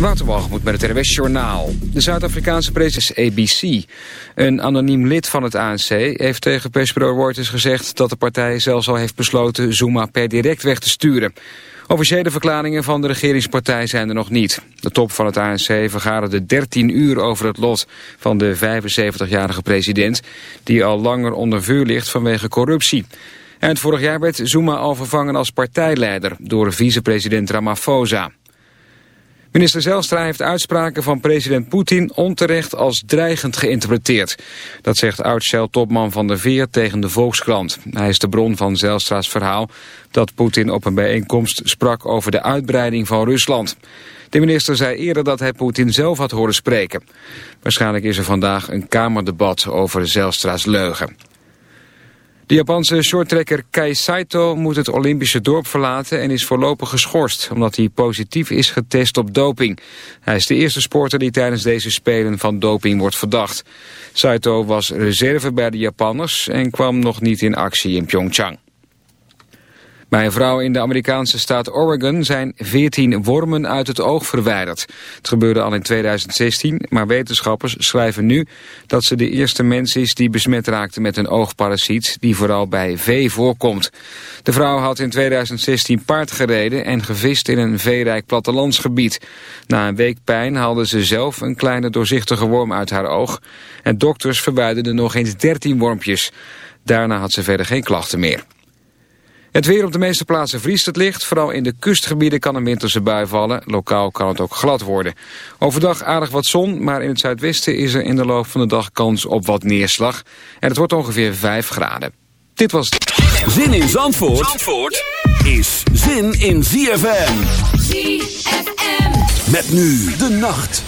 Waterwalgemoed met het RWS Journaal. De Zuid-Afrikaanse president ABC, een anoniem lid van het ANC... heeft tegen persbureau Reuters gezegd dat de partij zelfs al heeft besloten... Zuma per direct weg te sturen. Officiële verklaringen van de regeringspartij zijn er nog niet. De top van het ANC vergaderde 13 uur over het lot van de 75-jarige president... die al langer onder vuur ligt vanwege corruptie. En vorig jaar werd Zuma al vervangen als partijleider door vicepresident Ramaphosa. Minister Zelstra heeft uitspraken van president Poetin onterecht als dreigend geïnterpreteerd. Dat zegt oud-Shell-topman Van der Veer tegen de Volkskrant. Hij is de bron van Zelstra's verhaal dat Poetin op een bijeenkomst sprak over de uitbreiding van Rusland. De minister zei eerder dat hij Poetin zelf had horen spreken. Waarschijnlijk is er vandaag een kamerdebat over Zelstra's leugen. De Japanse shorttrekker Kei Saito moet het Olympische dorp verlaten en is voorlopig geschorst, omdat hij positief is getest op doping. Hij is de eerste sporter die tijdens deze Spelen van doping wordt verdacht. Saito was reserve bij de Japanners en kwam nog niet in actie in Pyeongchang. Bij een vrouw in de Amerikaanse staat Oregon zijn 14 wormen uit het oog verwijderd. Het gebeurde al in 2016, maar wetenschappers schrijven nu dat ze de eerste mens is die besmet raakte met een oogparasiet die vooral bij vee voorkomt. De vrouw had in 2016 paard gereden en gevist in een veerijk plattelandsgebied. Na een week pijn haalde ze zelf een kleine doorzichtige worm uit haar oog en dokters verwijderden nog eens 13 wormpjes. Daarna had ze verder geen klachten meer. Het weer op de meeste plaatsen vriest het licht. Vooral in de kustgebieden kan een winterse bui vallen. Lokaal kan het ook glad worden. Overdag aardig wat zon, maar in het zuidwesten is er in de loop van de dag kans op wat neerslag. En het wordt ongeveer 5 graden. Dit was Zin in Zandvoort, Zandvoort is zin in ZFM. ZFM. Met nu de nacht.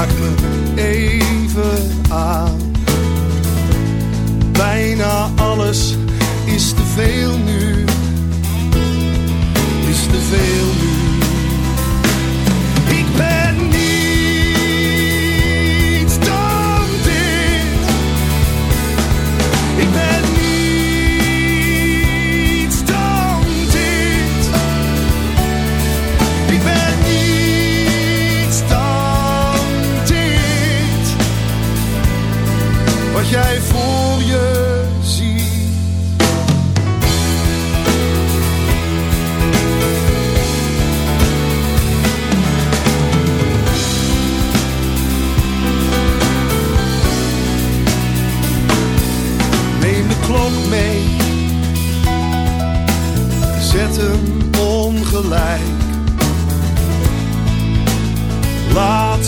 Raak me even aan. Bijna alles is te veel nu. Is te veel nu.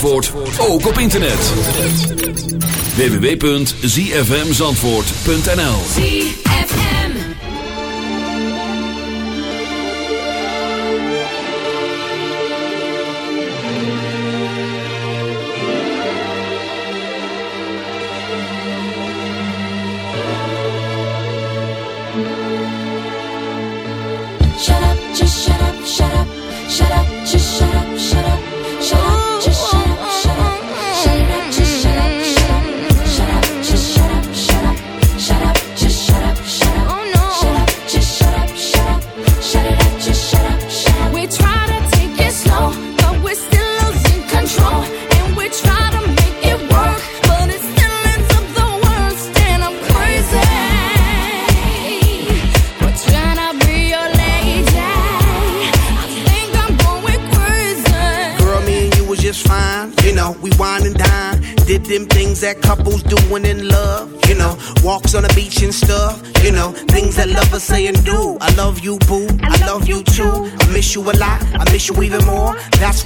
Zandvoort, ook op internet. www.zfmzandvoort.nl ZFM. Shut up, just shut up, shut up, shut up, just shut up, shut up, shut up,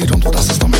hicieron todas esta mañana.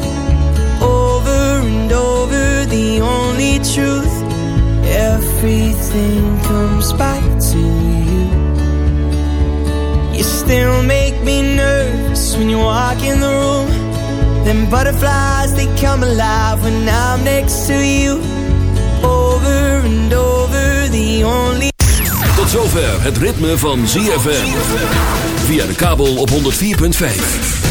The only truth. Everything comes back to you. You still make me nervous when you walk in the room. Them butterflies, they come alive when I'm next to you. Over and over, the only. Tot zover het ritme van ZFM. Via de kabel op 104.5.